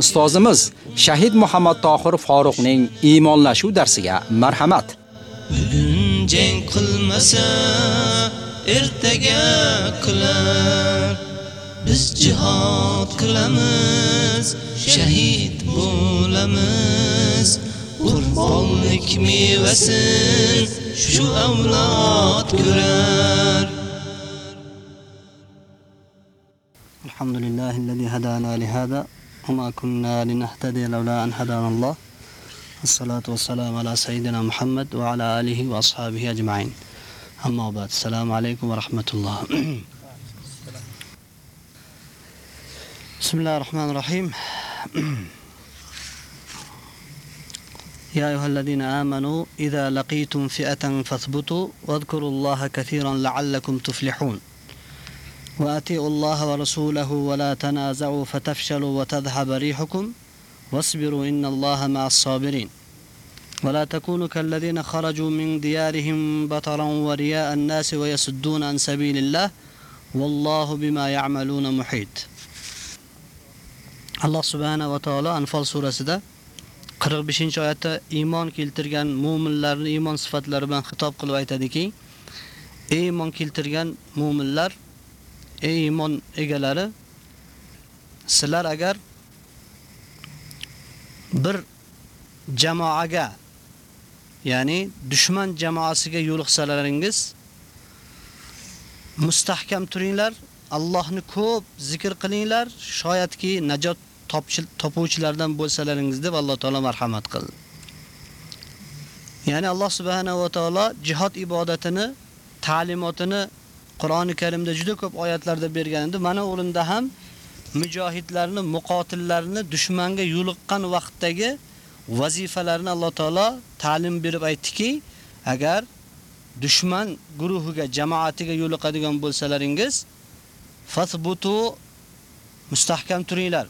Ustozimiz Shahid Muhammad Tohir Faruqning iymonlashuv darsiga marhamat. bugun jang qilmasa ertaga qilar biz jihad qilamiz shahid bo'lamiz qurbonlik mevasin shu avlod ko'rar الحمد لله الذي هدانا لهذا وما كنا لنهتدي لولا أن هدانا الله. الصلاة والسلام على سيدنا محمد وعلى آله وأصحابه أجمعين. أما بعد السلام عليكم ورحمة الله. بسم الله الرحمن الرحيم. يا أيها الذين آمنوا إذا لقيتم فئة فاثبتوا واذكروا الله كثيرا لعلكم تفلحون. وأطيعوا الله ورسوله ولا تنازعوا فتفشلوا وتذهب ريحكم واصبروا إن الله مع الصابرين ولا تكونوا كالذين خرجوا من ديارهم بطرا ورياء الناس ويصدون عن سبيل الله والله بما يعملون محيط alloh subhanahu va taolo anfol surasida 45 oyatda iymon keltirgan mo'minlarni iymon sifatlari bilan xitob qilib aytadiki ey iymon keltirgan mo'minlar ey iymon egalari sizlar agar bir jamoaga ya'ni dushman jamoasiga yo'liqsalaringiz mustahkam turinglar Allohni ko'p zikr qilinglar shoyatki najot topuvchilardan bo'lsalaringiz deb Alloh taolo marhamat qildi. Ya'ni Alloh subhanahu va taolo jihad ibodatini, ta'limotini Qur'oni Karimda juda ko'p oyatlarda bergan edi. Mana o'rinda ham mujohidlarni, muqotillarni dushmanga yo'liqqan vaqtdagi vazifalarini Alloh taolo ta'lim berib aytdiki, agar dushman guruhiga, jamoatiga yo'liqadigan bo'lsalaringiz, fasbutu mustahkam turinglar.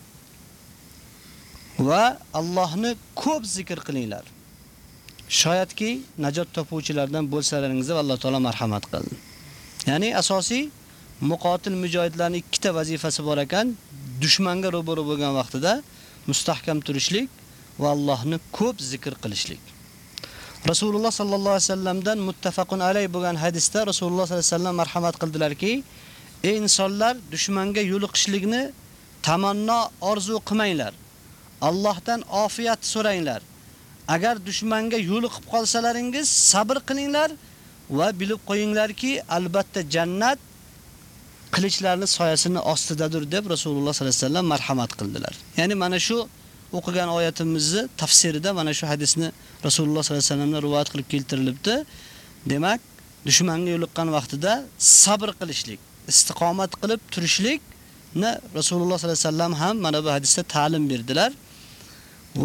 Va Allohni ko'p zikr qilinglar. Shoyatki najot topuvchilardan bo'lsalaringiz Alloh taolo marhamat qildi. Ya'ni asosiy muqotil mujohidlarning ikkita vazifasi bor ekan, dushmanga ro'baro bo'lgan vaqtida mustahkam turishlik va Allohni ko'p zikr qilishlik. Rasululloh sallallohu alayhi vasallamdan muttafaqun alayh bo'lgan hadisda Rasululloh sallallohu alayhi vasallam marhamat qildilarki, ey insonlar dushmanga yo'liqishlikni tamanno orzu qilmanglar. Allohdan ofiyat so'ranglar. Agar dushmanga yo'liqib qolsalaringiz sabr qilinglar va bilib qo'yinglarki, albatta jannat qilichlarning soyasini ostidadir deb Rasululloh sallallohu alayhi vasallam marhamat qildilar. Ya'ni mana shu o'qigan oyatimizni tafsirida mana shu hadisni Rasululloh sallallohu alayhi vasallamdan rivoyat qilib keltirilibdi. Demak, dushmanga yo'liqqan vaqtida sabr qilishlik, istiqomat qilib turishlikni Rasululloh sallallohu alayhi vasallam ham mana bu hadisda ta'lim berdilar.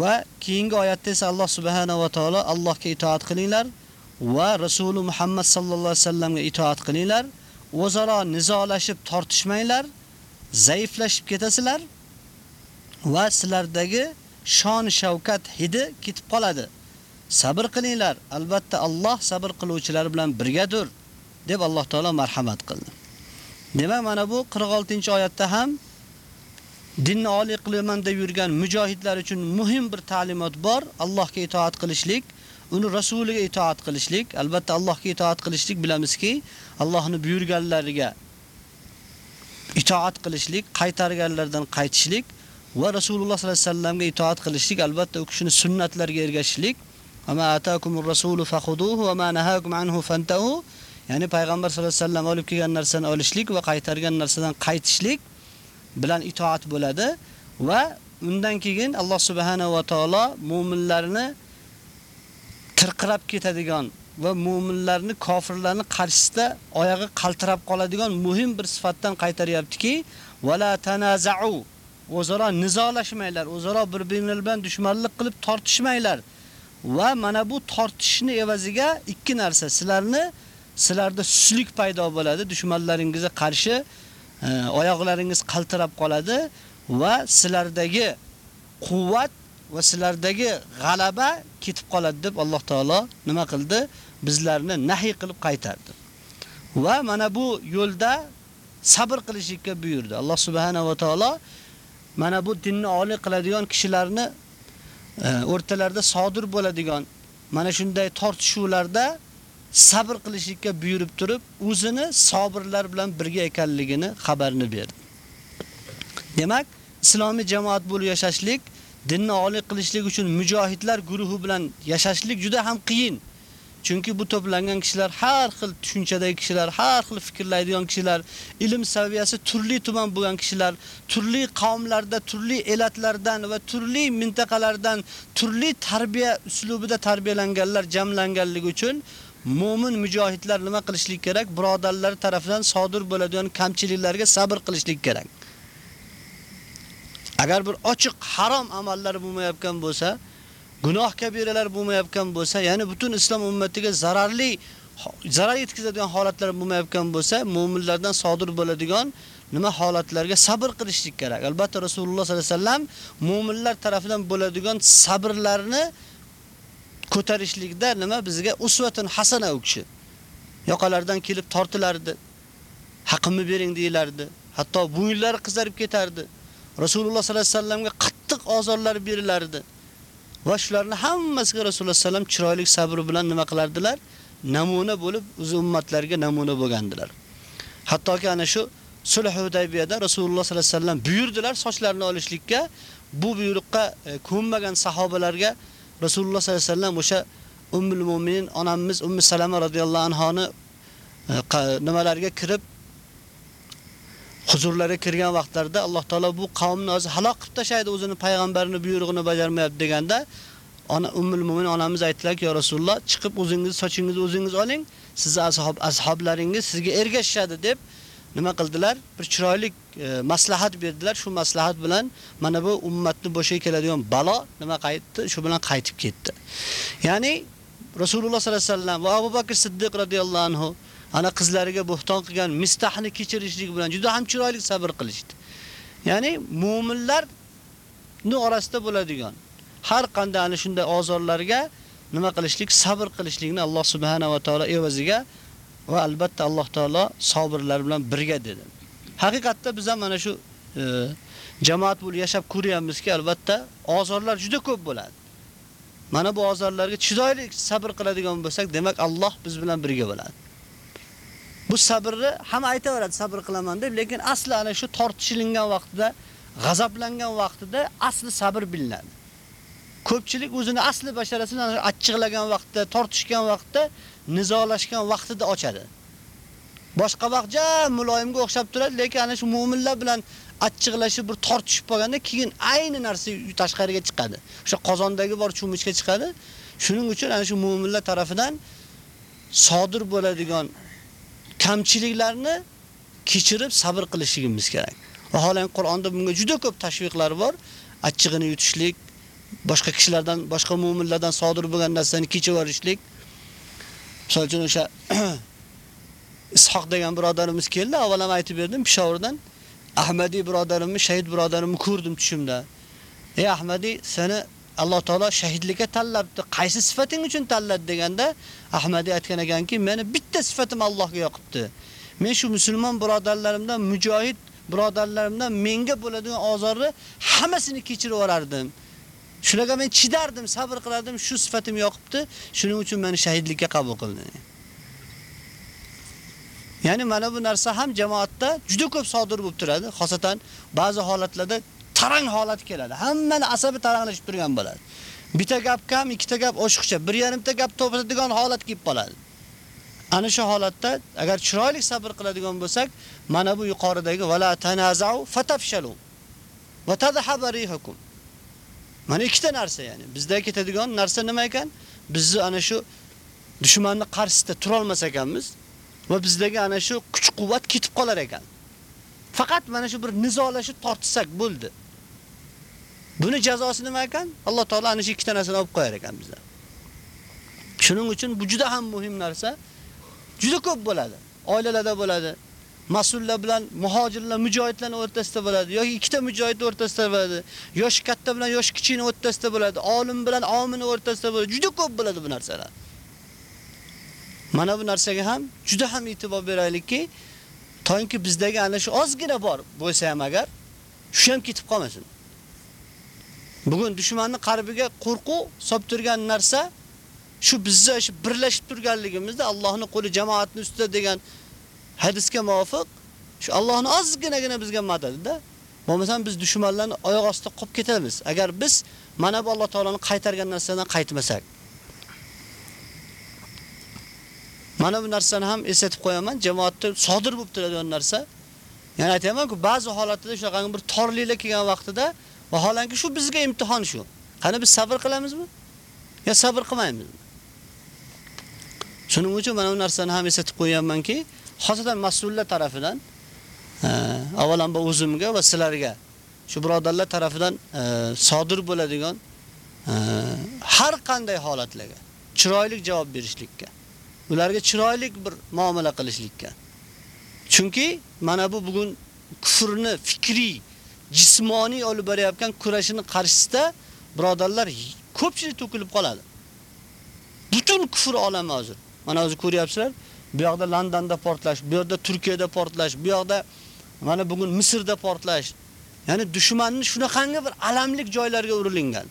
Va keyingi oyatda esa Alloh subhanahu va taolo Allohga itoat qilinglar va Rasuli Muhammad sallallohu alayhi vasallamga itoat qilinglar. O'zaro nizolashib tortishmanglar, zaiflashib ketasizlar va sizlardagi shon shavkat hidi ketib qoladi. Sabr qilinglar, albatta Alloh sabr qiluvchilar bilan birgadir deb Alloh taolo marhamat qildi. Demak, mana bu 46-oyatda ham dinni oliy qilaman deb yurgan mujohidlar uchun muhim bir ta'limot bor. Allohga itoat qilishlik, uni rasuliga itoat qilishlik, albatta Allohga itoat qilishlik bilamizki, Allohni buyurganlariga itoat qilishlik, qaytarganlardan qaytishlik va Rasululloh sollallohu alayhi vasallamga itoat qilishlik, albatta u kishining sunnatlariga ergashishlik. Ama atakumur rasulu fakhuduhu va ma nahakum anhu fantahu. Ya'ni payg'ambar sollallohu alayhi vasallam olib kelgan narsani olishlik va qaytargan narsadan qaytishlik bilan itoat bo'ladi va undan keyin Alloh subhanahu va taolo mu'minlarni tirqirab ketadigan va mu'minlarni kofirlarni qarshisida oyog'i qaltirab qoladigan muhim bir sifatdan qaytaryaptiki, wala tanaza'u o'zaro nizolashmanglar, o'zaro bir-biringiz bilan dushmanlik qilib tortishmanglar. va mana bu tortishni evaziga ikki narsa sizlarni sizlarda suslik paydo bo'ladi, dushmanlaringizga qarshi e, oyoqlaringiz qaltirab qoladi va sizlardagi quvvat va sizlardagi g'alaba ketib qoladi deb Alloh taolo nima qildi? Bizlarni nahiy qilib qaytardi. Va mana bu yo'lda sabr qilishga buyurdi. Alloh subhanahu va taolo mana bu dinni oliy qiladigan kishilarni e, o'rtalarida sodir bo'ladigan mana shunday tortishuvlarda sabr qilishga buyurib turib, o'zini sabirlar bilan birga ekanligini xabarini berdi. Demak, islomiy jamoat bo'lib yashashlik, dinni oliy qilishlik uchun mujohidlar guruhi bilan yashashlik juda ham qiyin. Chunki bu to'plangan kishilar har xil tushunchadagi kishilar, har xil fikrlaydigan kishilar, ilm saviyasi turli tuman bo'lgan kishilar, turli qavmlarda, turli elatlardan va turli mintaqalardan turli tarbiya uslubida tarbiyalanganlar jamlanganligi uchun mo'min mujohidlar nima qilishlik kerak? Birodarlar tomonidan sodir bo'ladigan kamchiliklarga sabr qilishlik kerak. Agar bir ochiq harom amallar bo'lmayotgan bo'lsa, gunoh kabiralar bo'lmayotgan bo'lsa, ya'ni butun islom ummatiga zararli zarar yetkazadigan holatlar bo'lmayotgan bo'lsa, mu'minlardan sodir bo'ladigan nima holatlarga sabr qilishlik kerak. Albatta Rasululloh sollallohu alayhi vasallam mu'minlar tomonidan bo'ladigan sabrlarni ko'tarishlikda nima bizga usvatun hasana u kishi. Yoqalardan kelib tortilardi. Haqimni bering deyilardi. Hatto bo'yinlari qizarib ketardi. Rasululloh sallallohu alayhi vasallamga qattiq ozorlar berilardi. Va shularni hammasiga Rasululloh sallam chiroyli sabr bilan nima qilardilar? Namuna bo'lib, o'z ummatlarga namuna bo'lgandilar. Hattoki ana shu Sulh Hudaybiyada Rasululloh sallallohu alayhi vasallam buyurdilar sochlarini olishlikka. Bu buyruqqa e, ko'nmagan sahobalarga Rasululloh sallallohu alayhi vasallam o'sha Ummul Mu'minin onamiz Ummu Salama radhiyallohu anhoni e, nimalarga kirib huzurlariga kirgan vaqtlarda Alloh taolo bu qavmni o'zi halok qilib tashlaydi o'zini payg'ambarini buyrug'ini bajarmayapti deganda ona Ummul Mu'min onamiz aytdilar-ki, "Ya Rasululloh, chiqib o'zingiz sochingizni o'zingiz oling, sizni ashob ashoblaringiz sizga ergashishadi" deb nima qildilar? Bir chiroyli e, maslahat berdilar. Shu maslahat bilan mana bu ummatni boshiga keladigan balo nima qaytdi? Shu bilan qaytib ketdi. Ya'ni Rasululloh sallallohu alayhi vasallam va Abu Bakr Siddiq radhiyallohu anhu ana qizlariga bo'xton qilgan mistahni kechirishlik bilan juda ham chiroyli sabr qilishdi. Ya'ni mu'minlarning orasida bo'ladigan har qanday ana shunday ozorlarga nima qilishlik, sabr qilishlikni Alloh subhanahu va taolo evaziga va albatta Alloh taolo sabrlar bilan birga dedi. Haqiqatda biz ham mana shu e, jamoat bo'lib yashab ko'ryapmizki, albatta ozorlar juda ko'p bo'ladi. Mana bu ozorlarga chidoylik sabr qiladigan bo'lsak, demak Alloh biz bilan birga bo'ladi. Bu sabrni hamma aytaveradi, sabr qilaman deb, lekin asli ana shu tortishilingan vaqtida, g'azablangan vaqtida asli sabr bilinadi. Ko'pchilik o'zini asli basharasini achchiqlagan vaqtda, tortishgan vaqtda, nizolashgan vaqtida ochadi. Boshqa vaqt muloyimga o'xshab turadi, lekin ana shu mu'minlar bilan achchiqlashib bir tortishib qolganda keyin ayni narsa tashqariga chiqadi. O'sha qozondagi bor cho'michga chiqadi. Shuning uchun ana shu mu'minlar tomonidan sodir bo'ladigan kamchiliklarni kechirib sabr qilishimiz kerak. Vaholanki Qur'onda bunga juda ko'p tashviqlar bor. Achchig'ini yutishlik, boshqa kishilardan, boshqa mu'minlardan sodir bo'lgan narsani kechib yorishlik. Misol uchun o'sha Ishoq degan birodarimiz keldi, avval ham aytib berdim Pishovrdan. Ahmadiy birodarimni, shahid birodarimni ko'rdim tushimda. Ey Ahmadiy, seni Alloh taolo shahidlikka tanlabdi. Qaysi sifating uchun tanladi deganda Ahmadi aytgan ekanki, meni bitta sifatim Allohga yoqibdi. Men shu musulmon birodarlarimdan, mujohid birodarlarimdan menga bo'ladigan ozorni hammasini kechirib olardim. Shularga men chidardim, sabr qilardim, shu sifatim yoqibdi. Shuning uchun meni shahidlikka qabul qildi. Ya'ni mana bu narsa ham jamoatda juda ko'p sodir bo'lib turadi, xosatan ba'zi holatlarda tarang holat keladi. Hammani asabi taranglashib turgan bo'ladi. Bitta gap kam, ikkita gap oshiqcha, bir yarimta gap to'platadigan holat kelib qoladi. Ana shu holatda agar chiroyli sabr qiladigan bo'lsak, mana bu yuqoridagi vala tanazau fatafshalu va tadhhabu rihukum. Mana ikkita narsa ya'ni. Bizda ketadigan narsa nima ekan? Bizni ana shu dushmanni qarshisida tura olmas ekanmiz va bizdagi ana shu kuch-quvvat ketib qolar ekan. Faqat mana shu bir nizolashib tortsak bo'ldi. Buni jazosi nima ekan? Alloh taolo ana shu ikkita narsani olib qo'yar ekan bizlar. Shuning uchun bu juda ham muhim narsa. Juda ko'p bo'ladi. Oilalarda bo'ladi. mas'ullar bilan muhojirlar, mujohidlarning o'rtasida bo'ladi yoki ikkita mujohid o'rtasida bo'ladi, yoshi katta bilan yoshi kichikning o'rtasida bo'ladi, olim bilan omining o'rtasida bo'ladi. Juda ko'p bo'ladi bu narsalar. Mana bu narsaga ham juda ham e'tibor beraylikki, to'yinki bizdagi ana shu ozgina bor bo'lsa ham agar shu ham ketib qolmasin. Bugun dushmanning qalbiga qo'rquv solib turgan narsa shu bizni shu birlashib turganligimizda Allohning qo'li jamoatning ustida degan hadisga muvofiq shu Allohning ozginagina bizga madadida bo'lmasam biz dushmanlarni oyoq ostida qolib ketamiz. Agar biz mana bu Alloh taolaning qaytargan narsadan qaytmasak. Mana bu narsani ham eslatib qo'yaman. Jamoatda sodir bo'lib turadigan narsa. Ya'ni aytaman-ku, ba'zi holatlarda shunaqa bir torliklar kelgan vaqtida vaholanki shu bizga imtihon shu. Qani biz sabr qilamizmi? yo sabr qilmaymizmi? Shuning uchun mana bu narsani ham eslatib qo'yamanki, xosatan mas'ullar tarafidan e, avvalambor o'zimga va sizlarga shu birodarlar tarafidan e, sodir bo'ladigan e, har qanday holatlarga chiroyli javob berishlikka, ularga chiroyli bir muomala qilishlikka. Chunki mana bu bugun kufrni fikriy, jismoniy olib borayotgan kurashini qarshisida birodarlar ko'pchilik to'kilib qoladi. Butun kufr olami hozir. Mana hozir ko'ryapsizlar, bu yoqda Londonda portlash, bu yoqda Turkiyada portlash, bu yoqda mana bugun Misrda portlash. Ya'ni dushmanni shunaqangi bir alamlik joylarga urilingan.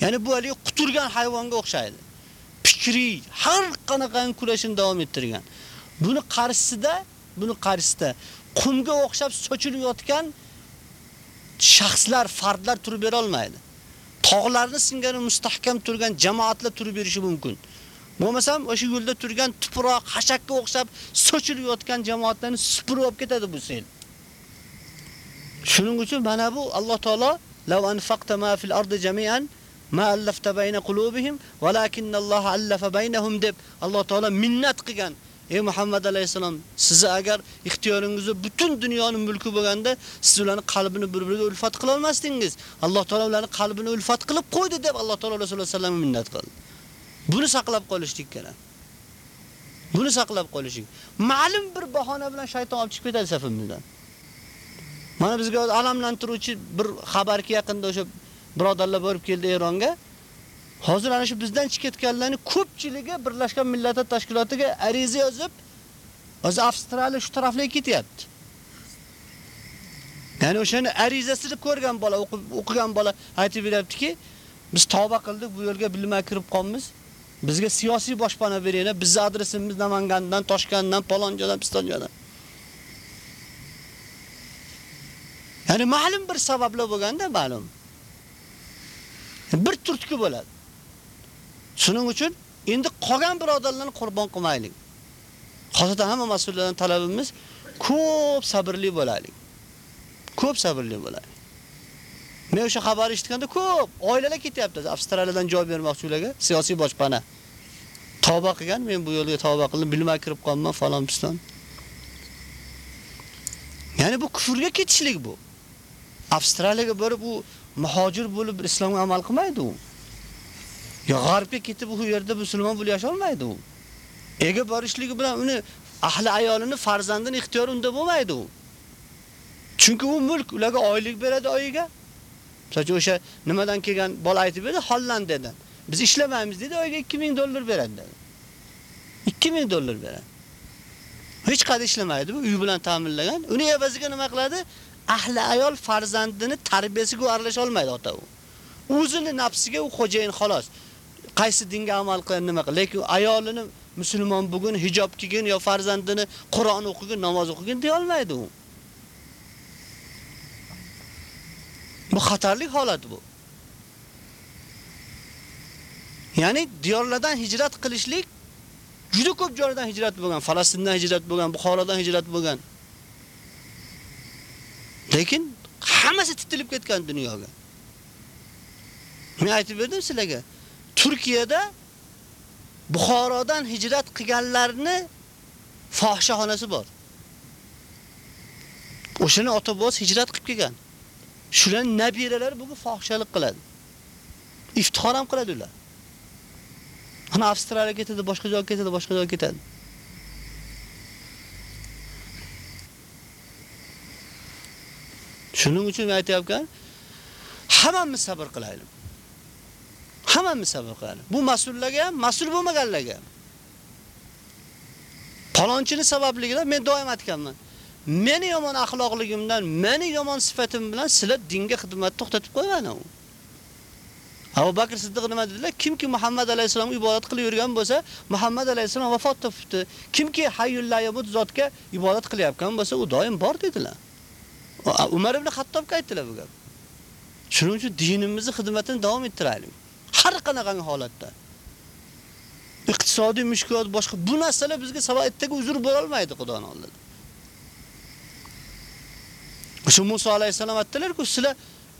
Ya'ni bu hali quturgan hayvonga o'xshaydi. Fikri har qanaqan kurashini davom ettirgan. Buni qarshisida, buni qarshisida qumga o'xshab sochilib yotgan shaxslar, fardlar turib bera olmaydi. Tog'larni singari mustahkam turgan jamoatlar turib berishi mumkin. Bo'lmasam o'sha yo'lda turgan tuproq, xashakka o'xshab sochilib yotgan jamoatlarni supurib olib ketadi bu sel. Shuning uchun mana bu Alloh taolo law anfaqta ma fil ardi jami'an ma allafta bayna qulubihim walakinallohu allafa baynahum deb Alloh taolo minnat qilgan. Ey Muhammad alayhisalom, sizni agar ixtiyoringizda butun dunyoning mulki bo'lganda, siz ularning qalbini bir-biriga ulfat qila olmasdingiz. Alloh taolo ularning qalbini ulfat qilib qo'ydi deb Alloh taolo Rasululloh sallallohu alayhi vasallam minnat qildi. Buni saqlab qolishlik kerak. Buni saqlab qolishing. Ma'lum bir bahona bilan shayton olib chiqib ketadi safimizdan. Mana bizga alamlantiruvchi bir xabarki yaqinda o'sha birodarlar borib keldi Eronga. Hozir ana shu bizdan chiqib ketganlarning ko'pchiligi Birlashgan Millatlar Tashkilotiga ariza yozib, o'zi Avstraliya shu taraflarga ketyapti. Ya'ni o'shani arizasini ko'rgan bola, o'qigan bola aytib beryaptiki, biz tavba qildik, bu yo'lga bilmay kirib qolmiz. Bizga siyosiy boshpana beringlar. Bizning adresimiz Namangandan, Toshkentdan, Palonjodan, Pistonjodan. Ya'ni ma'lum bir sabablar bo'lganda ma'lum. Bir turtki bo'ladi. Shuning uchun endi qolgan birodarlarni qurbon qilmaylik. Hozirda hamma mas'ullardan talabimiz ko'p sabrli bo'laylik. Ko'p sabrli bo'laylik. Men o'sha xabar eshitganda ko'p oilalar ketyapti. Avstraliyadan joy bermoqchilarga siyosiy boshpana. Tavba qilgan, men bu yo'lga tavba qildim, bilmay kirib qolman falon piston. Ya'ni bu kufrga ketishlik bu. Avstraliyaga borib u muhojir bo'lib islomga amal qilmaydi u. Ya g'arbga ketib u yerda musulmon bo'lib yasha olmaydi u. Ega borishligi bilan uni ahli ayolini, farzandini ixtiyor unda bo'lmaydi u. Chunki u mulk ularga oylik beradi oyiga. Masalan, o'sha nimadan kelgan bola aytib berdi, Hollandiyadan. Biz ishlamaymiz dedi, oyiga 2000 dollar beradi dedi. 2000 dollar beradi. Hech qanday ishlamaydi bu, uy bilan ta'minlagan. Uni evaziga nima qiladi? Ahli ayol farzandini tarbiyasiga aralasha olmaydi ota u. O'zini nafsiga u xo'jayin xolos. Qaysi dinga amal qilgan nima qil, lekin ayolini musulmon bugun hijob kiygan yo farzandini Qur'on o'qigan, namoz o'qigan deya olmaydi u. Bu xatarli holat bu. Ya'ni diyorlardan hijrat qilishlik juda ko'p joylardan hijrat bo'lgan, Falastindan hijrat bo'lgan, Buxorodan hijrat bo'lgan. Lekin hammasi titilib ketgan dunyoga. Men aytib berdim sizlarga. Turkiyada Buxorodan hijrat qilganlarni fohishaxonasi bor. O'shani ota-bobosi hijrat qilib kelgan. Shularning nabiralari bugun fohishalik qiladi. Iftixor ham qiladi ular. Ana Avstraliyaga ketadi, boshqa joyga ketadi, boshqa joyga ketadi. Shuning uchun aytayapman, hammamiz sabr qilaylik. Hammamiz sabr qilaylik. Bu mas'ullarga ham, mas'ul bo'lmaganlarga ham. Palonchini sababligidan men doim aytganman. Meni yomon axloqligimdan, meni yomon sifatim bilan sizlar dinga xizmatni to'xtatib qo'ygan. Abu Bakr Siddiq nima dedilar? Kimki Muhammad alayhisolamga ibodat qilib yurgan bo'lsa, Muhammad alayhisolam vafot topdi. Kimki Hayyul la zotga ibodat qilyapgan bo'lsa, u doim bor dedilar. Umar ibn Xattobga aytdilar bu gap. Shuning uchun dinimizni xizmatini davom ettiraylik. Har qanaqangi holatda. Iqtisodiy mushkulot boshqa bu narsalar bizga sabab uzr bo'la olmaydi Xudoning oldida. O'sha Musa alayhisalom aytdilar-ku, sizlar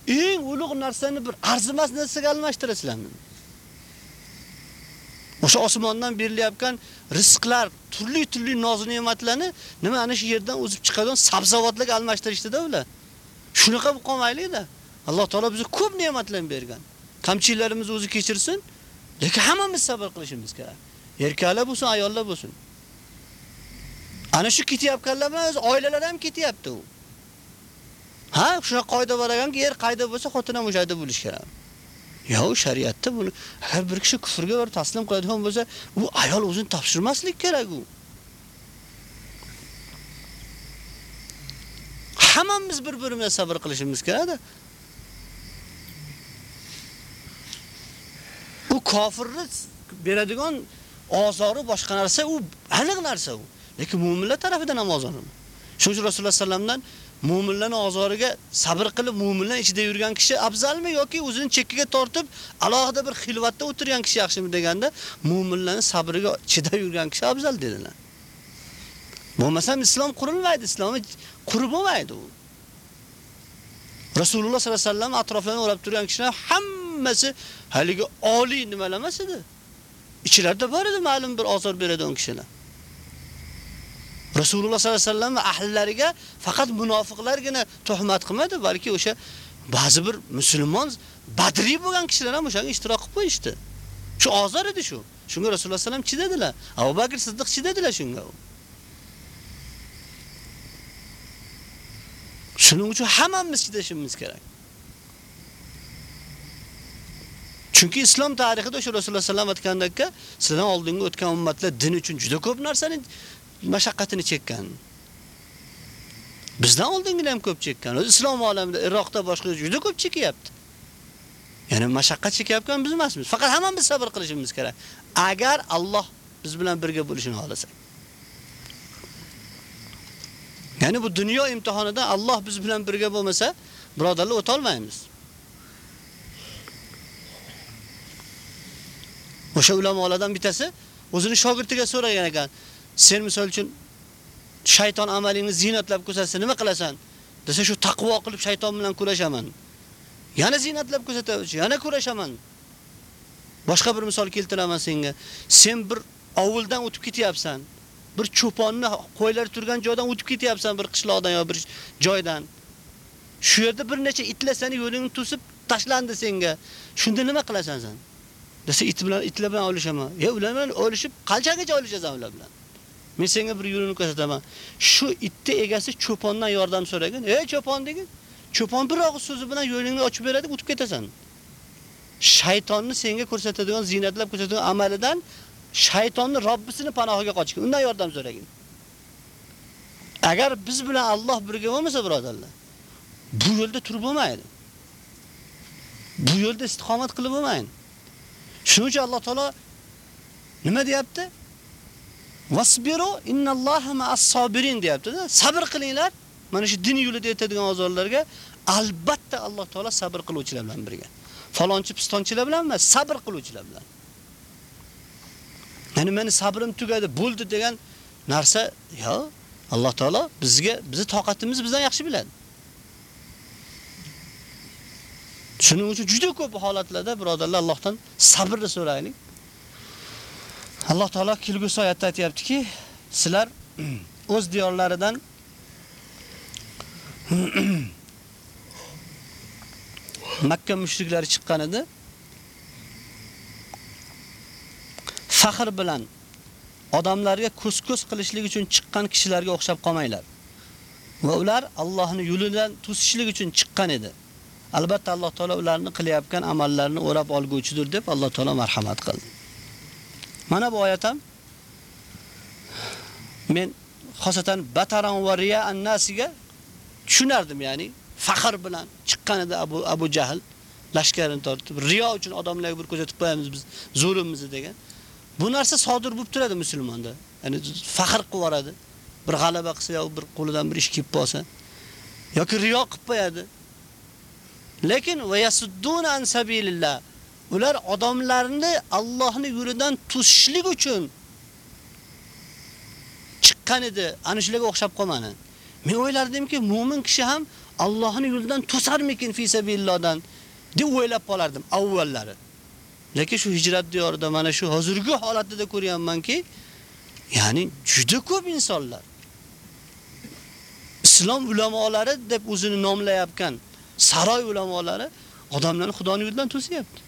eng ulug' narsani bir arzimas narsaga almashtirasizlarmi? O'sha osmondan berilayotgan rizqlar, turli-turli noz ne'matlarni nima ana shu yerdan o'zib chiqadigan sabzavotlarga almashtirishdida ular. Shunaqa bo'lmaylikda. Alloh taolo bizga ko'p ne'matlarni bergan. Kamchiliklarimizni o'zi kechirsin, lekin hammamiz sabr qilishimiz kerak. Erkaklar bo'lsin, ayollar bo'lsin. Ana shu ketyapkanlar bilan o'z oilalar ham ketyapti u. Ha, shuna qoida bor ekanki, er qayda bo'lsa, xotin ham o'shada bo'lish kerak. Yo, shariatda buni agar bir kishi kufrga bir taslim qiladigan bo'lsa, u ayol o'zini topshirmaslik kerak u. Hammamiz bir-birimizga sabr qilishimiz kerak-da. Kofirni beradigan ozori boshqa narsa, u aniq narsa u. Lekin mu'minlar tarafidan namoz ozormi? Shuning uchun Rasululloh sallamdan mu'minlarning ozoriga sabr qilib mu'minlar ichida yurgan kishi afzalmi yoki o'zini chekkiga tortib alohida bir xilvatda o'tirgan kishi yaxshimi deganda mu'minlarning sabriga chidab yurgan kishi afzal dedilar. Bo'lmasam islom qurilmaydi, islom qurib bo'lmaydi u. Rasululloh sallallohu alayhi vasallam atroflarini o'rab turgan kishilar hammasi haligi oliy nimalar emas edi. Ichlarida bor edi ma'lum bir ozor beradigan kishilar. Rasululloh sollallohu alayhi vasallam va ahlilariga faqat munofiqlargina tuhmat qilmadi, balki o'sha ba'zi bir musulmon badriy bo'lgan kishilar ham o'shanga ishtirok qilib qo'yishdi. Shu ozor edi shu. Shunga Rasululloh sallam chidadilar. Abu Bakr Siddiq chidadilar shunga. Shuning uchun hammamiz chidashimiz kerak. Chunki islom tarixida o'sha Rasululloh sallam aytgandek, sizdan oldingi o'tgan ummatlar din uchun juda ko'p narsani mashaqqatini chekkan. Bizdan oldingilar ham ko'p chekkan. O'z islom olamida Iroqda boshqa juda ko'p chekyapti. Ya'ni mashaqqat chekayotgan biz emasmiz. Faqat hammamiz sabr qilishimiz kerak. Agar Alloh biz bilan birga bo'lishini xohlasa. Ya'ni bu dunyo imtihonida Alloh biz bilan birga bo'lmasa, birodarlar o'ta olmaymiz. O'sha ulamolardan bittasi o'zini shogirdiga so'ragan ekan. Sen misol uchun shayton amalingni zinatlab ko'rsatsa nima qilasan? Desa shu taqvo qilib shayton bilan kurashaman. Yana zinatlab ko'rsatavchi, yana kurashaman. Boshqa bir misol keltiraman senga. Sen bir ovuldan o'tib ketyapsan. Bir cho'ponni qo'ylar turgan joydan o'tib ketyapsan bir qishloqdan yo bir joydan. Shu yerda bir necha itlar seni yo'lingni to'sib tashlandi senga. Shunda nima qilasan sen? Desa it bilan itlar bilan o'lishaman. Ya ular bilan o'lishib qanchagacha o'lishasan ular bilan? Men senga bir yo'lini ko'rsataman. Shu itni egasi cho'pondan yordam so'ragan. "Ey cho'pon" degan. Cho'pon bir og'iz so'zi bilan yo'lingni ochib beradi, o'tib ketasan. Shaytonni senga ko'rsatadigan, zinatlab ko'rsatadigan amalidan shaytonni Robbisini panohiga qochgan. Undan yordam so'ragin. Agar biz bilan Alloh birga bo'lmasa, birodarlar, bu yo'lda turib bo'lmaydi. Bu yo'lda istiqomat qilib bo'lmaydi. Shuning uchun Alloh taolo nima deyapti? Vasbiru innalloha ma'as-sobirin deyapti-da. Sabr qilinglar. Mana shu din yo'lida yetadigan ozorlarga albatta Alloh taolo sabr qiluvchilar bilan birga. Falonchi pistonchilar bilan emas, sabr qiluvchilar bilan. Ya'ni meni sabrim tugadi, bo'ldi degan narsa, yo, Alloh taolo bizga, bizni toqatimiz bizdan yaxshi biladi. Shuning uchun juda ko'p holatlarda birodarlar Allohdan sabrni so'raylik. Alloh taolo kelgusi oyatda aytayaptiki, sizlar o'z diyorlaridan Makka mushriklari chiqqan edi. faxr bilan odamlarga ko'z-ko'z qilishlik uchun chiqqan kishilarga o'xshab qolmanglar. Va ular Allohning yo'lidan to'sishlik uchun chiqqan edi. Albatta Alloh taolo ularni qilayotgan amallarini o'rab olguvchidir deb Alloh taolo marhamat qildi. Mana bu oyat ham men xosatan bataran va riya annasiga tushunardim, ya'ni faxr bilan chiqqanida Abu Abu Jahl lashkarini tortib, riyo uchun odamlarga bir ko'rsatib qo'yamiz biz zulmimizni degan. Bu narsa sodir bo'lib turadi musulmonda. Ya'ni faxr qilib yoradi. Bir g'alaba qilsa yoki bir qo'lidan bir ish kelib qolsa yoki riyo qilib qo'yadi. Lekin va yasudduna an sabilillah. Ular odamlarni Allohning yo'lidan to'sishlik uchun chiqqan edi. Ana shularga o'xshab qolmani. Men o'ylardimki, mu'min kishi ham Allohning yo'lidan to'sarmikin fi sabilillohdan deb o'ylab qolardim avvallari. Lekin shu hijrat diyorida mana shu hozirgi holatida ko'ryapmanki, ya'ni juda ko'p insonlar islom ulamolari deb o'zini nomlayotgan saroy ulamolari odamlarni xudoning yo'lidan to'siyapti.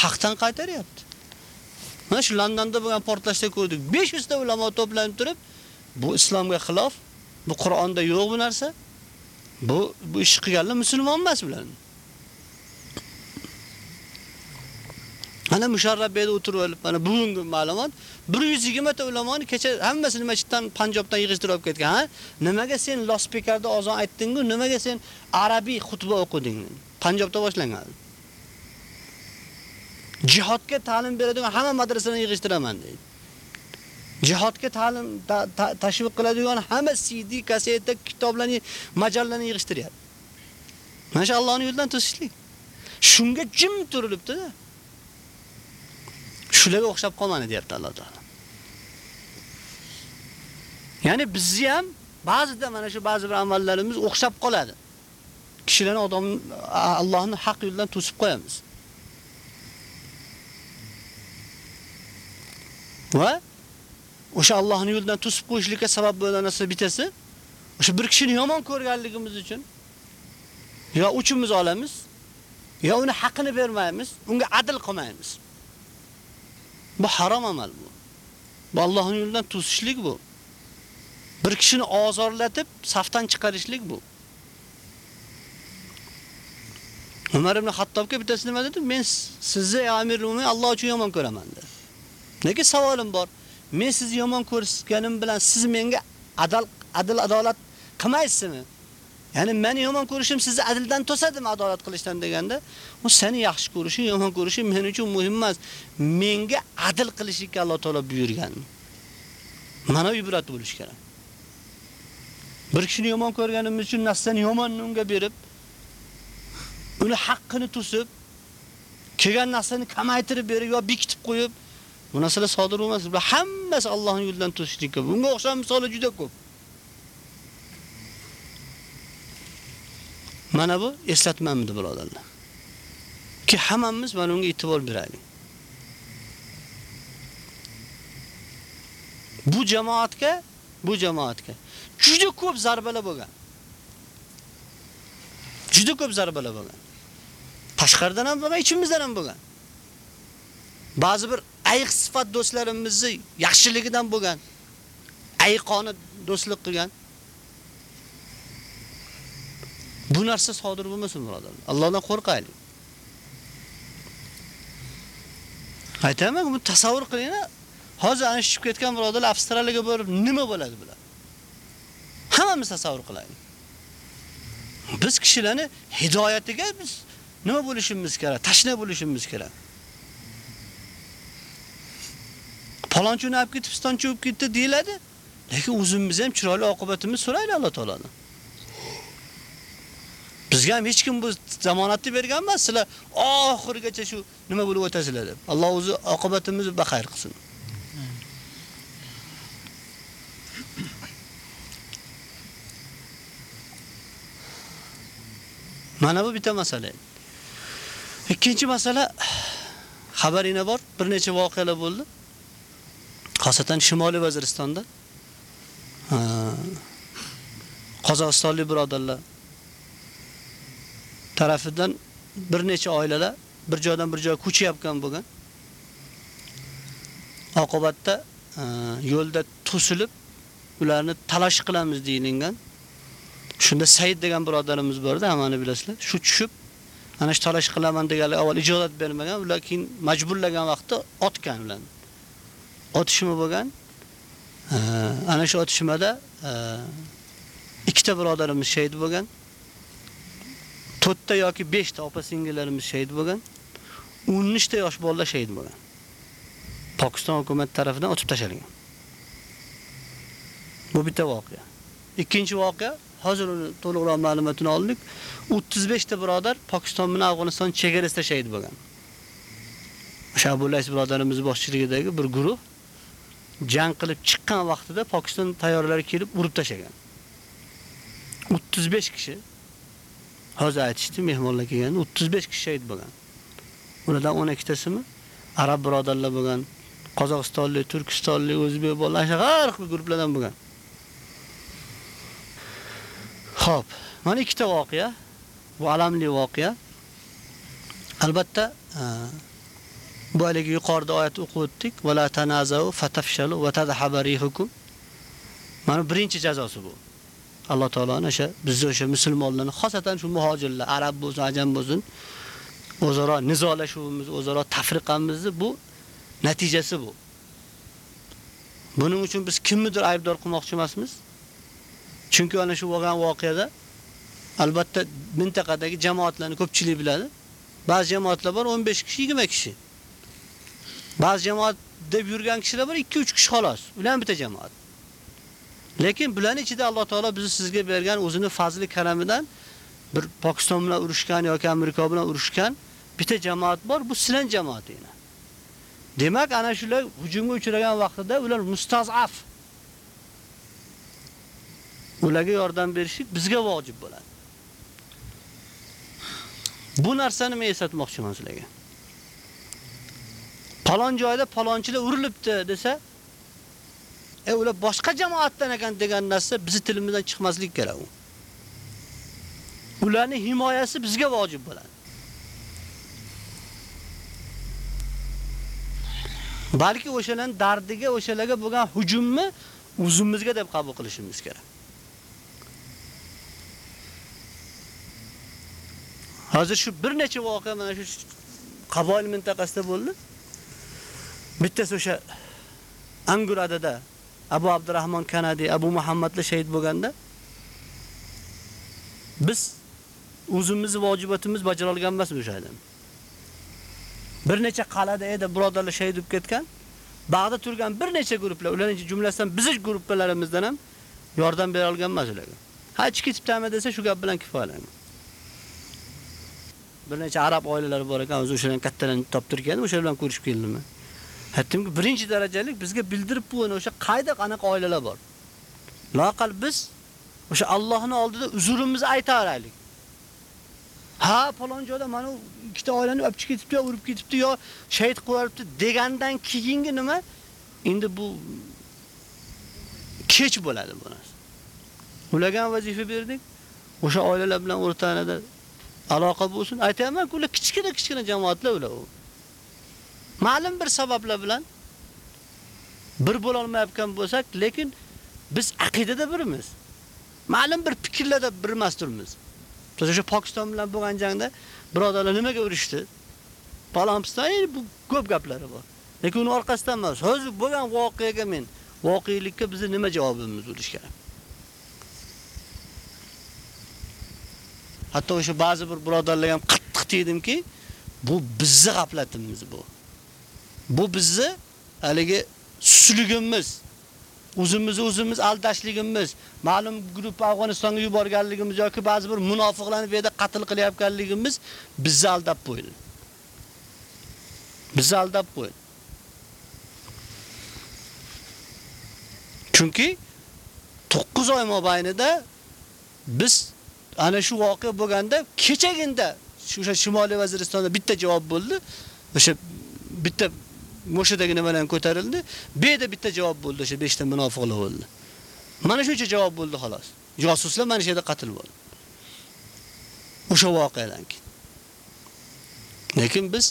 Haqdan qaytaryapti. Mana shu Londonda bo'lgan portlashda ko'rdik. 500 ta ulamo to'planib turib, bu islomga xilof, bu Qur'onda yo'q bu narsa. Bu bu ish qilganlar musulmon emas bular. Mana musharrab beyda o'tirib olib, mana bugungi ma'lumot 120 ta ulamoni kecha hammasini masjiddan Panjobdan yig'ishtirib olib ketgan. Ha? Nimaga sen Lospikarda ozon aytding-ku? Nimaga sen arabiy xutba o'qiding? Panjobda boshlangan. Jihodga ta'lim beradigan hamma madrasalarni yig'ishtiraman deydi. Jihodga ta'lim tashviq qiladigan hamma CD, kaseta, kitoblarni, majallalarni yig'ishtiryapti. Mana Allohning yo'lidan to'sishlik. Shunga jim turilibdi-da. Shularga o'xshab qolmani deyapti Alloh taolo. Ya'ni bizni ham ba'zida mana shu ba'zi bir amallarimiz o'xshab qoladi. Kishilarni odam Allohning haq yo'lidan to'sib qo'yamiz. Va o'sha Allohning yo'lidan to'sib qo'yishlikka sabab bo'lgan narsa bittasi o'sha bir kishini yomon ko'rganligimiz uchun yo uchimiz olamiz, yo uni haqqini bermaymiz, unga adil qilmaymiz. Bu harom amal bu. Bu Allohning yo'lidan to'sishlik bu. Bir kishini ozorlatib, safdan chiqarishlik bu. Umar ibn Hattobga bittasi nima dedi? Men sizni Amir Rumi Alloh uchun yomon ko'raman dedi. Nega savolim bor? Men sizni yomon ko'rsatganim bilan siz menga adil adil adolat qilmaysizmi? Ya'ni meni yomon ko'rishim sizni adildan to'sadim adolat qilishdan deganda, u seni yaxshi ko'rishi, yomon ko'rishi men uchun muhim emas. Menga adil qilishga Alloh taolo buyurgan. Mana ibrat bo'lish kerak. Bir kishini yomon ko'rganimiz uchun narsani yomonni unga berib, uni haqqini to'sib, kelgan narsani kamaytirib berib yo bekitib qo'yib, bu narsalar sodir bo'lmasin. Bu hammasi Allohning yo'lidan to'sishlikka. Bunga o'xshash misollar juda ko'p. Mana bu eslatmamdi birodarlar. Ki hammamiz mana unga e'tibor beraylik. Bu jamoatga, bu jamoatga juda ko'p zarbalar bo'lgan. Juda ko'p zarbalar bo'lgan. Tashqaridan ham bo'lgan, ichimizdan ham bo'lgan. Ba'zi bir ayiq sifat do'stlarimizni yaxshiligidan bo'lgan. Ayiqona do'stlik qilgan. Bu narsa sodir bo'lmasin, birodarlar. Allohdan qo'rqaylik. Aytaman, bu tasavvur qiling. Hozir ana tushib ketgan birodarlar Avstraliyaga borib nima bo'ladi bular? Hammamiz tasavvur qilaylik. Biz kishilarni hidoyatiga biz nima bo'lishimiz kerak? Tashna bo'lishimiz kerak. Palonchini olib ketib, pistonchi olib ketdi deyiladi. Lekin o'zimiz ham chiroyli oqibatimiz so'raylik Alloh taoladan. Bizga ham hech kim bu zamonatni bergan emas. Sizlar oxirigacha shu nima bo'lib o'tasizlar deb. Alloh o'zi oqibatimizni baxayr qilsin. Mana bu bitta masala. Ikkinchi masala xabaringiz bor, bir necha voqealar bo'ldi. Xosatan Shimoliy Vaziristonda. Qozog'istonlik birodarlar tarafidan bir necha oilalar bir joydan bir joyga ko'chayotgan bo'lgan. oqibatda e, yo'lda to'silib ularni talash qilamiz deyilgan. Shunda Said degan birodarimiz bor edi, hammani bilasizlar. Shu tushib ana shu talash qilaman deganlar avval ijozat bermagan, ular keyin majburlagan vaqtda otgan ularni. Otishma bo'lgan. E, ana shu otishmada e, ikkita birodarimiz shahid bo'lgan. 4 yoki 5 ta opa singillarimiz shahid bo'lgan. 13 ta yosh bolalar shahid bo'lgan. Pokiston hukumat tomonidan otib tashlangan. Bu bitta voqea. Ikkinchi voqea, hozir uni to'liqroq ma'lumotini oldik. 35 ta birodar Pokiston bilan Afg'oniston chegarasida shahid bo'lgan. O'sha Abulays birodarimiz boshchiligidagi bir guruh jang qilib chiqqan vaqtida Pokiston tayyorlari kelib urib tashlagan. 35 kishi hozir aytishdi, mehmonlar kelgan 35 kishi shahid bo'lgan. Ulardan 12 tasimi arab birodarlar bo'lgan, Qozog'istonlik, Turkistonlik, o'zbek bolalar, har xil guruhlardan bo'lgan. Xo'p, mana ikkita voqea. Bu alamli voqea. Albatta, e, bu haligi yuqorida oyat o'qib o'tdik. Va la tanazau fatafshalu va tadhhabu rihukum. Mana birinchi jazosi bu. Alloh taoloning o'sha bizni o'sha musulmonlarni, xosatan shu muhojirlar, arab bo'lsin, ajam bo'lsin, o'zaro nizolashuvimiz, o'zaro tafriqamizni bu natijasi bu. Buning uchun biz kimnidir aybdor qilmoqchi emasmiz. Chunki ana shu bo'lgan voqeada albatta mintaqadagi jamoatlarni ko'pchilik biladi. Ba'zi jamoatlar bor 15 kishi, 20 kishi. Ba'zi jamoat deb yurgan kishilar bor 2-3 kishi xolos. Ular bitta jamoat. Lekin bularning ichida Alloh taolo bizni sizga bergan o'zini fazli karamidan bir Pokiston bilan urushgan yoki Amerika bilan urushgan bitta jamoat bor, bu Silan jamoati. Demak, ana shular hujumga uchragan vaqtida ular mustazaf ularga yordam berishlik bizga vojib bo'ladi. Bu narsani men eslatmoqchiman sizlarga. Palon joyda palonchilar urilibdi desa, e ular boshqa jamoatdan ekan degan narsa bizi tilimizdan chiqmaslik kerak u. Ularning himoyasi bizga vojib bo'ladi. Balki o'shalarning dardiga, o'shalarga bo'lgan hujumni o'zimizga deb qabul qilishimiz kerak. Hozir shu bir necha voqea mana shu Qaboil mintaqasida bo'ldi. Bittasi o'sha Anguradada Abu Abdurrahman Kanadi, Abu Muhammadlar shahid bo'lganda biz o'zimizni vojibotimiz bajara olgan emasmiz o'sha yerda. Bir necha qalada edi birodarlar shahid bo'lib ketgan. Bag'da turgan bir necha guruhlar, ularning jumlasidan bizning guruhlarimizdan ham yordam bera olgan emas ularga. Ha ichib ketibdimi desa shu gap bilan kifoyalanadi. bir necha arab oilalari bor ekan, o'zi o'shalarni kattalarni toptirgan, o'shalar bilan ko'rishib keldimmi? Hattimki birinchi darajalik bizga bildirib qo'ying, o'sha qayda qanaqa oilalar bor. Loqal biz o'sha Allohning oldida uzrimizni aytaylik. Ha, falon joyda mana ikkita oilani olib ketibdi yo urib ketibdi yo shahid qo'yibdi degandan keyingi nima? Endi bu kech bo'ladi bu narsa. Ularga vazifa berdik. O'sha oilalar bilan o'rtanada aloqa bo'lsin. Aytayman-ku, ular kichkina-kichkina jamoatlar ular. Ma'lum bir sabablar bilan bir bo'la olmayotgan bo'lsak, lekin biz aqidada birmiz. Ma'lum bir fikrlarda birmas turmiz. Biz o'sha Pokiston bilan bo'lgan jangda birodarlar nimaga urishdi? Palamiston e, bu ko'p gaplari bor. Lekin uni orqasidan emas. Hozir bo'lgan voqeaga men voqelikka bizni nima javobimiz bo'lish kerak? Hatto o'sha ba'zi bir birodarlar ham qattiq deydimki, bu bizni g'aflatimiz bu. Bu bizni haligi susligimiz, o'zimizni o'zimiz aldashligimiz, ma'lum guruh Afg'onistonga yuborganligimiz yoki ba'zi bir munofiqlarni bu yerda qatl qilyapganligimiz bizni aldab qo'ydi. Bizni aldab qo'ydi. Chunki 9 oy mobaynida biz ana shu voqea bo'lganda kechaginda o'sha Shimoliy Vaziristonda bitta javob bo'ldi. O'sha bitta mo'shadagi nimalar ko'tarildi. beda bitta javob bo'ldi, o'sha 5 ta munofiqlar bo'ldi. Mana shuncha javob bo'ldi xolos. Josuslar mana shu yerda qatl bo'ldi. O'sha voqeadan keyin. Lekin biz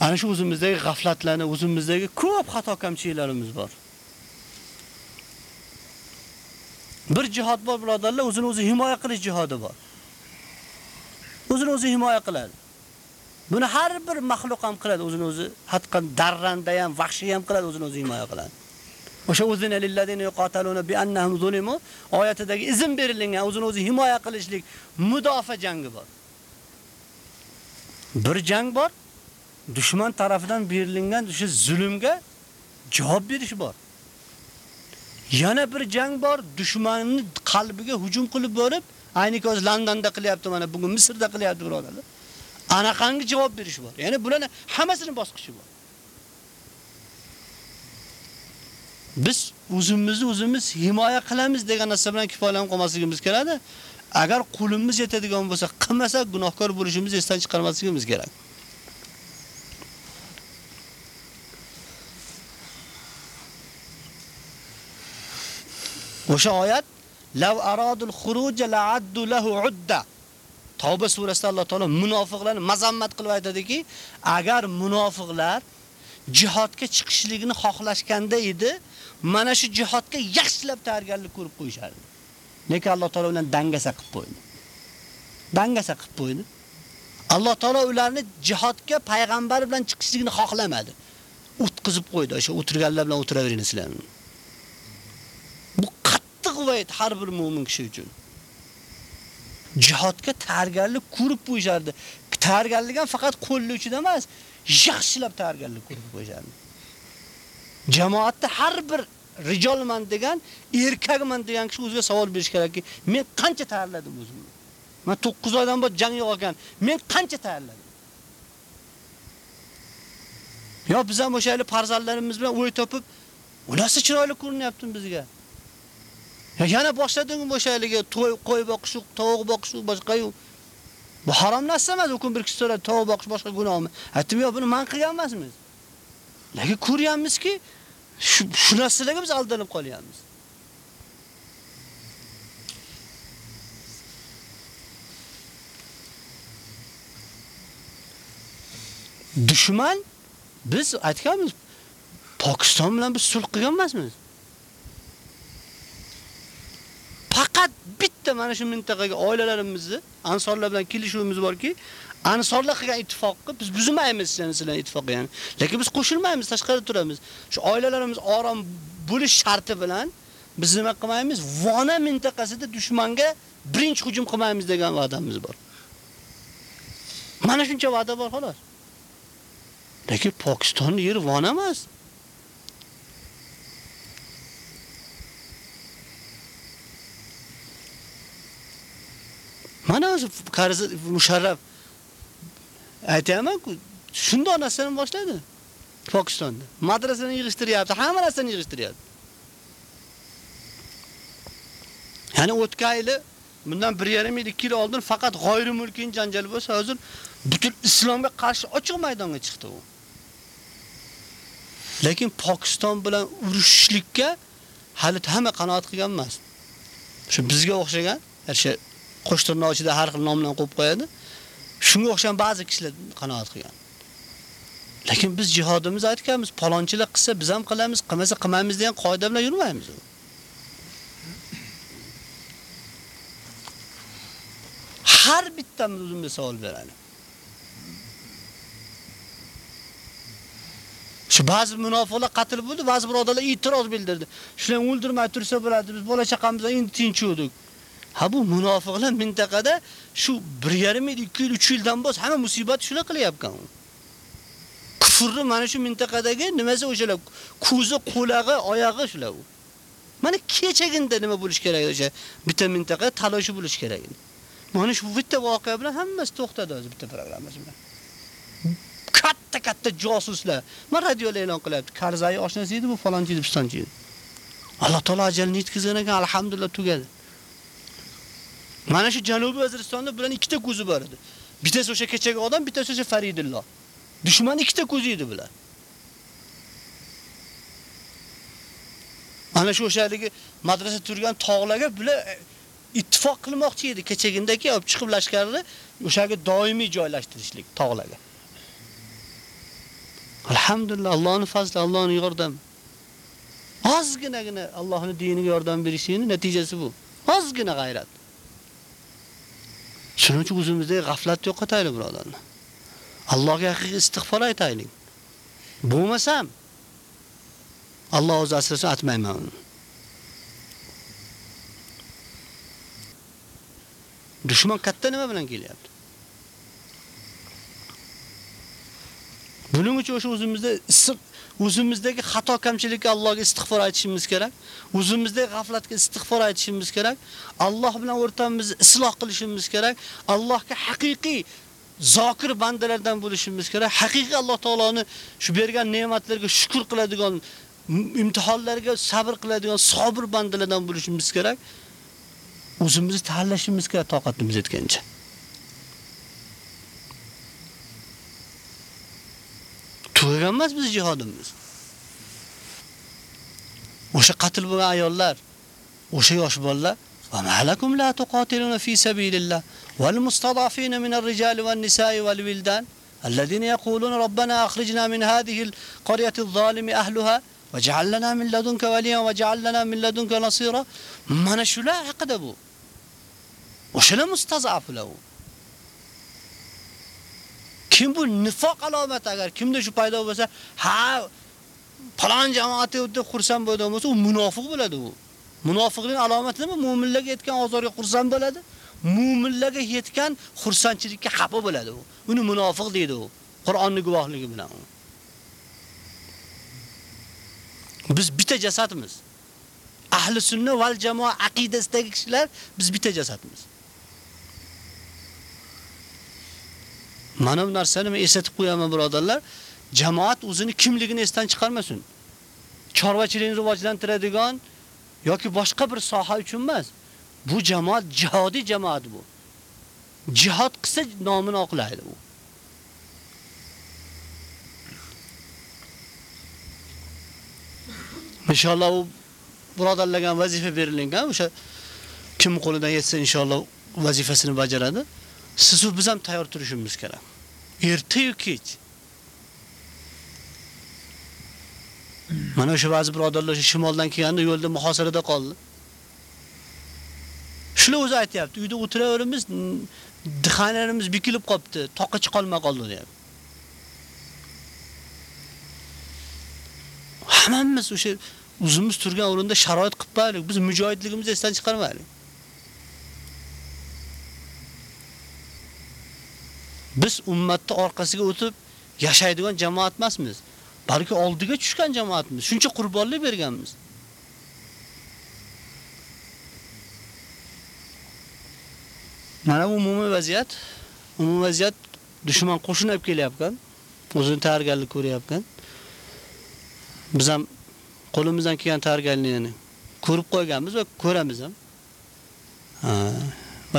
Ana shu o'zimizdagi g'aflatlarni, o'zimizdagi ko'p xato kamchiliklarimiz bor. Bir jihad bor birodarlar, o'zini o'zi himoya qilish jihodi bor. O'zini o'zi himoya qiladi. Buni har bir mahluq ham qiladi, o'zini o'zi, hatto darranda ham, vahshi ham qiladi, o'zini o'zi himoya qiladi. O'sha o'zini lillazina yuqataluna bi annahum zulimu oyatidagi izn berilgan o'zini o'zi himoya qilishlik mudofa jangi bor. Bir jang bor. Dushman tarafidan berilgan o'sha zulmga javob berish bor. Yana bir jang bor, dushmanning qalbiga hujum qilib borib, ayni ko'z Londonda qilyapti, mana bugun Misrda qilyapti birodarlar. Anaqangi javob berish bor. Ya'ni bularni hammasining bosqichi bor. Biz o'zimizni o'zimiz himoya qilamiz degan narsa bilan kifoyalanib qolmasligimiz kerak. Agar qulimiz yetadigan bo'lsa, qilmasak gunohkor bo'lishimizni esdan chiqarmasligimiz kerak. O'sha oyat law aradul khuruj la'addu lahu udda. Tavba surasida Alloh taolo munofiqlarni mazammat qilib aytadiki, agar munofiqlar jihodga chiqishligini xohlashganda edi, mana shu jihodga yaxshilab tayyorgarlik ko'rib qo'yishardi. Lekin Alloh taolo ularni dangasa qilib qo'ydi. Dangasa qilib qo'ydi. Alloh taolo ularni jihodga payg'ambar bilan chiqishligini xohlamadi. O'tqizib qo'ydi. O'sha o'tirganlar bilan o'tiraveringlar sizlar. Bu qattiq va'id har bir mu'min kishi uchun. Jihodga tayyorgarlik ko'rib qo'yishardi. Tayyorgarlik ham faqat qo'llovchida emas, yaxshilab tayyorgarlik ko'rib qo'yishardi. Jamoatda har bir rijolman degan, erkakman degan kishi o'ziga savol berish kerakki, men qancha tayyorladim o'zimni? Men 9 oydan beri jang yo'q ekan, men qancha tayyorladim? Yo biz ham o'sha farzandlarimiz bilan o'y topib, unasi chiroyli ko'rinyapti bizga. Ya yana boshlading o'shaligi to'y qo'y boqish, tovuq boqish, boshqa yo'q. Bu harom narsa emas, ukun bir kishi so'radi, tovuq boqish boshqa gunohmi? Aytdim, yo'q, buni man qilgan emasmiz. Lekin ko'ryapmizki, shu shu narsalarga biz aldanib qolyapmiz. Dushman biz aytganmiz, Pokiston bilan biz sulh qilgan emasmiz. Faqat bitta mana shu mintaqaga oilalarimizni ansorlar bilan kelishuvimiz borki, ansorlar qilgan ittifoqni biz buzmaymiz sizlar ittifoqi ya'ni. Lekin biz qo'shilmaymiz, tashqarida turamiz. Shu oilalarimiz orom bo'lish sharti bilan biz nima qilmaymiz? Vona mintaqasida dushmanga birinchi hujum qilmaymiz degan va'damiz bor. Mana shuncha va'da bor xolos. Lekin Pokistonning yeri vona emas. Mana o'zi qarzi musharraf aytayman-ku, shunda onasidan boshladi. Pokistonda. Madrasani yig'ishtiryapti, hamma narsani yig'ishtiryapti. Ya'ni o'tgan yili bundan 1.5 yil, 2 yil oldin faqat g'oyri mulkiy janjal bo'lsa, hozir butun islomga qarshi ochiq maydonga chiqdi u. Lekin Pokiston bilan urushishlikka hali hamma qanoat qilgan emas. Shu bizga o'xshagan, o'sha qo'shtirnoq ichida har xil nomdan qo'yib qo'yadi. Shunga o'xshagan ba'zi kishilar qanoat qilgan. Lekin biz jihodimiz aytganmiz, palonchilar qilsa biz ham qilamiz, qilmasa qilmaymiz degan qoida bilan yurmaymiz. Har bittamiz o'zimizga savol beramiz. Shu ba'zi munofiqlar qatl bo'ldi, ba'zi birodarlar e'tiroz bildirdi. Shularni o'ldirmay tursa bo'ladi, biz bola chaqamizdan endi tinch yurdik. Ha bu munofiqlar mintaqada shu 1.5 yil, 2 yil, 3 yildan bos hamma musibat shular qilyapkan. Kufrni mana shu mintaqadagi nimasi o'shalar, ko'zi, qo'lag'i, oyog'i shular. u. Mana kechaginda nima bo'lish kerak o'sha bitta mintaqa taloshi bo'lish kerak. Mana shu bitta voqea bilan hammasi to'xtadi o'zi bitta programmasi bilan. Katta-katta josuslar. Mana radioda e'lon qilyapti. Karzai oshnasi edi, bu falonchi deb pistonchi. Alloh taolo ajalni yetkazgan ekan, alhamdulillah tugadi. Mana shu Janubiy Vaziristonda bularning ikkita ko'zi bor edi. Bittasi o'sha kechagi odam, bittasi o'sha Faridulloh. Dushman ikkita ko'zi edi bular. Ana shu o'shaligi madrasa turgan tog'larga bular e, ittifoq qilmoqchi edi kechagindagi olib chiqib lashkarni o'shaga doimiy joylashtirishlik tog'larga. Alhamdulillah Allohning fazli, Allohning yordami. Ozginagina Allohning diniga yordam berishining natijasi bu. Ozgina g'ayrat. Shuning uchun o'zimizdagi g'aflatni yo'qotaylik, birodarlar. Allohga haqiqiy istig'for aytaylik. Bo'lmasam Alloh o'zi asrasin atmayman. Dushman katta nima bilan kelyapti? Buning uchun o'sha o'zimizda issiq o'zimizdagi xato kamchilikka Allohga istig'for aytishimiz kerak. O'zimizdagi g'aflatga istig'for aytishimiz kerak. Alloh bilan o'rtamizni isloq qilishimiz kerak. Allohga haqiqiy zokir bandalardan bo'lishimiz kerak. Haqiqiy Alloh taoloni shu bergan ne'matlarga shukr qiladigan, imtihonlarga sabr qiladigan sabr bandalardan bo'lishimiz kerak. O'zimizni tanlashimiz kerak toqatimiz yetgancha. emas biz jihodimiz. O'sha qatl bo'lgan ayollar, o'sha yosh bolalar وما لكم لا تقاتلون في سبيل الله والمستضعفين من الرجال والنساء والولدان الذين يقولون ربنا أخرجنا من هذه القرية الظالم أهلها واجعل لنا من لدنك وليا واجعل لنا من لدنك نصيرا ما نشلا عقد أبو وشلا مستضعف له Kim bu nifoq alomati agar kimda shu paydo bo'lsa, ha falon jamoatga deb xursand bo'ladigan bo'lsa, u munofiq bo'ladi u. Munofiqning alomati nima? Mu'minlarga yetgan azorga xursand bo'ladi. Mu'minlarga yetgan xursandchilikka xafa bo'ladi u. Uni munofiq deydi u. Qur'onning guvohligi bilan. Biz bitta jasadmiz. Ahli sunna val jamoa aqidasidagi kishilar biz bitta jasadmiz. Mana bu narsani men eslatib qo'yaman birodarlar. Jamoat o'zini kimligini esdan chiqarmasin. Chorvachilikni rivojlantiradigan yoki boshqa bir soha uchun emas. Bu jamoat jihodiy jamoat bu. Jihad qilsa nomini oqlaydi u. Inshaalloh u birodarlarga vazifa berilgan, o'sha kim qo'lidan yetsa inshaalloh vazifasini bajaradi. Siz biz ham tayyor turishimiz kerak. Ertayu kech. Mana o'sha ba'zi birodarlar shimoldan kelganda yo'lda muhosarada qoldi. Shular o'zi aytayapti, uyda o'tiraveramiz, dixanalarimiz bikilib qopti, toqqa chiqolmay qoldi deyapti. Hammamiz o'sha o'zimiz turgan o'rinda sharoit qilib qo'yaylik, biz mujohidligimizni esdan chiqarmaylik. Biz ummatni orqasiga o'tib yashaydigan jamoat emasmiz. balki oldiga tushgan jamoatmiz. Shuncha qurbonlik berganmiz. Mana bu umumiy vaziyat, umumiy vaziyat dushman qo'shin olib kelyapkan. O'zini tayyorgarlik ko'ryapgan. Biz ham qo'limizdan kelgan tayyorgarlikni ko'rib qo'yganmiz va ko'ramiz ham. Ha,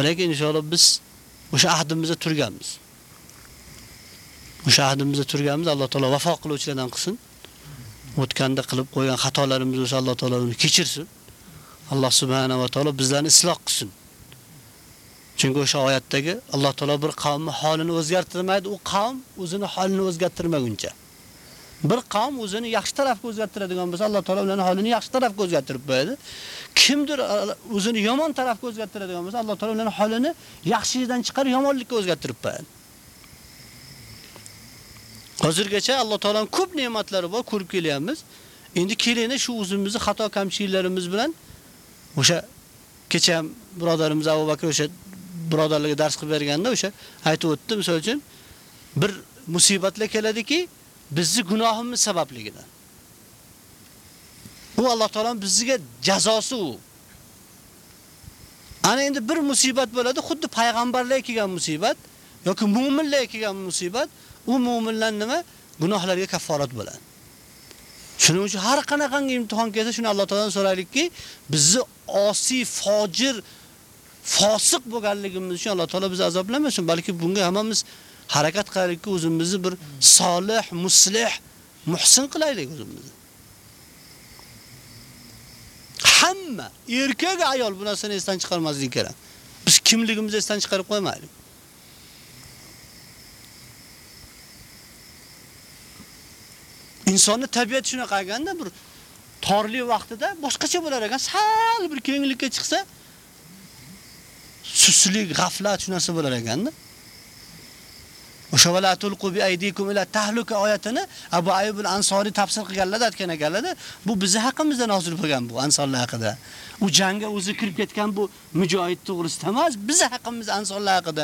lekin inshaalloh biz o'sha ahdimizda turganmiz. O'sha ahdimizda turganmiz, Alloh taolo vafo qiluvchilardan qilsin. O'tganda qilib qo'ygan xatolarimizni esa Alloh taolo uni kechirsin. Alloh subhanahu va taolo bizlarni isloq qilsin. Chunki o'sha oyatdagi Alloh taolo bir qavmning holini o'zgartirmaydi, u qavm o'zini holini o'zgartirmaguncha. Bir qavm o'zini yaxshi tarafga o'zgartiradigan bo'lsa, Alloh taolo ularning holini yaxshi tarafga o'zgartirib qo'yadi. Kimdir o'zini yomon tarafga o'zgartiradigan bo'lsa, Alloh taolo ularning holini yaxshilikdan chiqarib yomonlikka o'zgartirib qo'yadi. Hozirgacha Alloh taolaning ko'p ne'matlari bor, ko'rib kelyapmiz. Endi kelayni shu o'zimizni xato kamchiliklarimiz bilan o'sha kecha birodarimiz Abu Bakr o'sha birodarlarga dars qilib berganda o'sha aytib o'tdi, misol uchun bir musibatlar keladiki, bizni gunohimiz sababligidan. Bu Alloh taolaning bizga jazosi u. Ana endi bir musibat bo'ladi, xuddi payg'ambarlarga kelgan musibat yoki mu'minlarga kelgan musibat, u mu'minlar nima? Gunohlarga kafforat bo'ladi. Shuning uchun har qanaqangi imtihon kelsa, shuni Alloh taoladan so'raylikki, bizni osiy, fojir, fosiq bo'lganligimiz uchun Alloh taolo bizni azoblamasin, balki bunga hammamiz harakat qilaylikki, o'zimizni bir solih, muslih, muhsin qilaylik o'zimizni. Hamma erkak, ayol bu narsani esdan chiqarmaslik kerak. Biz kimligimizni esdan chiqarib qo'ymaylik. Insonni tabiat shunaqa qilganda bir torli vaqtida boshqacha bo'lar ekan, sal bir kenglikka chiqsa, suslik, g'aflat shunasi bo'lar ekanda. O'sha vala tulqu bi aydikum ila tahluka oyatini Abu Ayyub al-Ansori tafsir qilganlar aytgan ekanlar. Bu bizi haqimizda nozil bo'lgan bu ansorlar haqida. U jangga o'zi kirib ketgan bu mujohid to'g'risida emas, bizi haqimiz ansorlar haqida.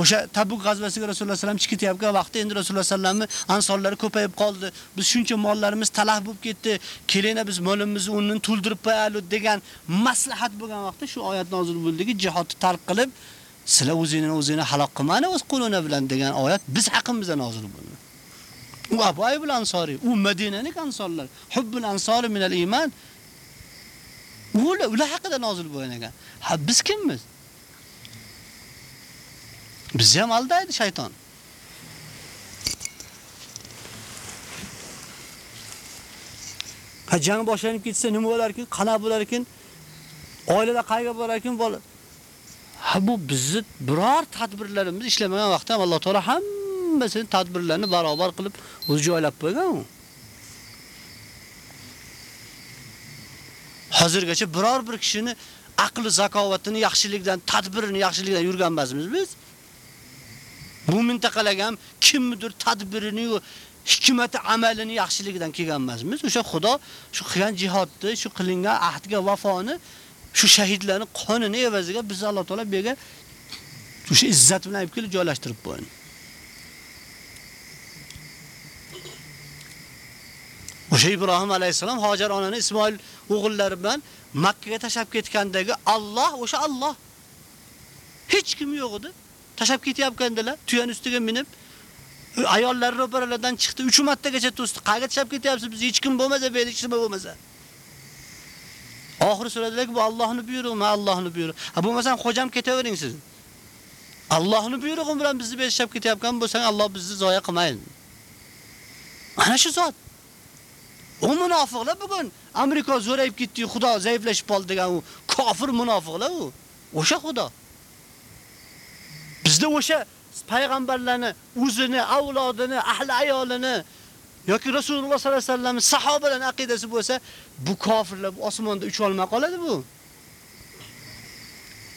O'sha Tabuk g'azvasiga Rasululloh sallam chiqib ketayotgan vaqtda endi Rasululloh sallamni ansorlari ko'payib qoldi. Biz shuncha mollarimiz talaf bo'lib ketdi. Kelinglar biz molimizni unni to'ldirib qo'yaylik degan maslahat bo'lgan vaqtda shu oyat nozil bo'ldiki, jihodni tark qilib sizlar o'zingizni o'zingni halok qilmani o'z qo'lini bilan degan oyat biz haqimizda nozil bo'ldi. U Abu bilan ansori u Madinaning ansorlar. Hubbul ansori min al-iymon. Ular ular haqida nozil bo'lgan ekan. Ha biz kimmiz? Biz ham aldaydi shayton. Ha jang boshlanib ketsa nima bo'lar ekan? Qana bo'lar ekan? Oilada qayga bo'lar ekan? Bola Ha bu bizni biror tadbirlarimiz ishlamagan vaqtda ham Alloh taolo hammasini tadbirlarni barobar qilib o'z joylab qo'ygan u. Hozirgacha biror bir kishini aqli zakovatini yaxshilikdan, tadbirini yaxshilikdan yurgan emasmiz biz. Bu mintaqalarga ham kimnidir tadbirini hikmati amalini yaxshiligidan kelgan emasmiz. O'sha Xudo shu qilgan jihodni, shu qilingan ahdga vafoni shu shahidlarning qonini evaziga biz Alloh taolo bu yerga o'sha izzat bilan olib kelib joylashtirib qo'ydi. O'sha Ibrohim alayhisalom Hojar onani Ismoil o'g'illari bilan Makka ga tashab ketgandagi Alloh o'sha Alloh. Hech kim yo'q edi. Tashab ketyapgandilar, tuyan ustiga minib ayollar ro'paralardan chiqdi, 3 martagacha to'sdi. Qayga tashab ketyapsiz? Biz hech kim bo'lmasa, bu hech nima bo'lmasa. Oxiri so'radilar-ki, bu Allohning buyrug'i, ma Allohning buyrug'i. Ha bo'lmasam xo'jam ketavering siz. Allohning buyrug'i bilan bizni berishib ketyapgan bo'lsang, Alloh bizni zoya qilmaydi. Ana shu zot. O munofiqlar bugun Amerika zo'rayib ketdi, Xudo zaiflashib qoldi degan u kofir munofiqlar u. O'sha Xudo. Bizda o'sha payg'ambarlarni, o'zini, avlodini, ahli ayolini yoki Rasululloh sollallohu alayhi vasallam sahobalar aqidasi bo'lsa, bu kofirlar bu osmonda ucha olmay qoladi bu.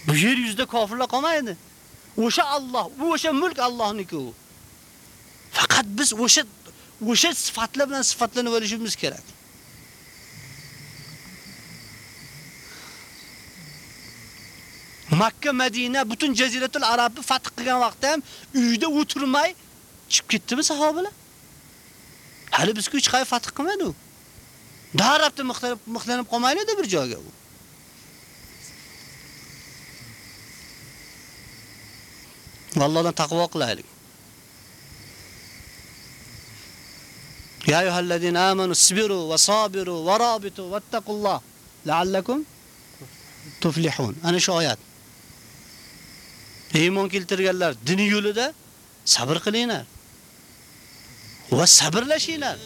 Bu yer yuzida kofirlar qolmaydi. O'sha Alloh, bu o'sha mulk Allohniki u. Faqat biz o'sha o'sha sifatlar bilan sifatlanib olishimiz kerak. Makka, Madina, butun jaziratul Arabni fath qilgan vaqtda ham uyda o'tirmay chiqib ketdimi sahobalar? Hali bizga kuch qay fath qilmadi u. Darabda mixlanib mixlanib qolmaydi bir joyga u. Allohdan taqvo qilaylik. Ya ayyuhallazina amanu sabiru va sabiru va rabitu vattaqulloh la'allakum tuflihun. Ana shu oyat. Iymon keltirganlar din yo'lida sabr qilinglar. Va sabrlashinglar.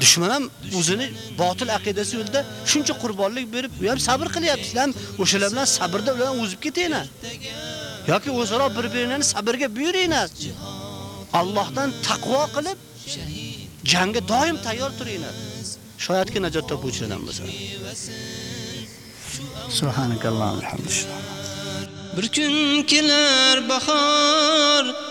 Dushman ham o'zini botil aqidasi yo'lida shuncha qurbonlik berib, u ham sabr qilyapti. Sizlar o'shalar bilan sabrda ulardan o'zib ketinglar. yoki o'zaro bir-birlarini sabrga buyuringlar. Allohdan taqvo qilib jangga doim tayyor turinglar. Shoyatki najot topuvchilardan bo'lsa. Subhanakallohu hamdulillah. Bir kun kelar bahor,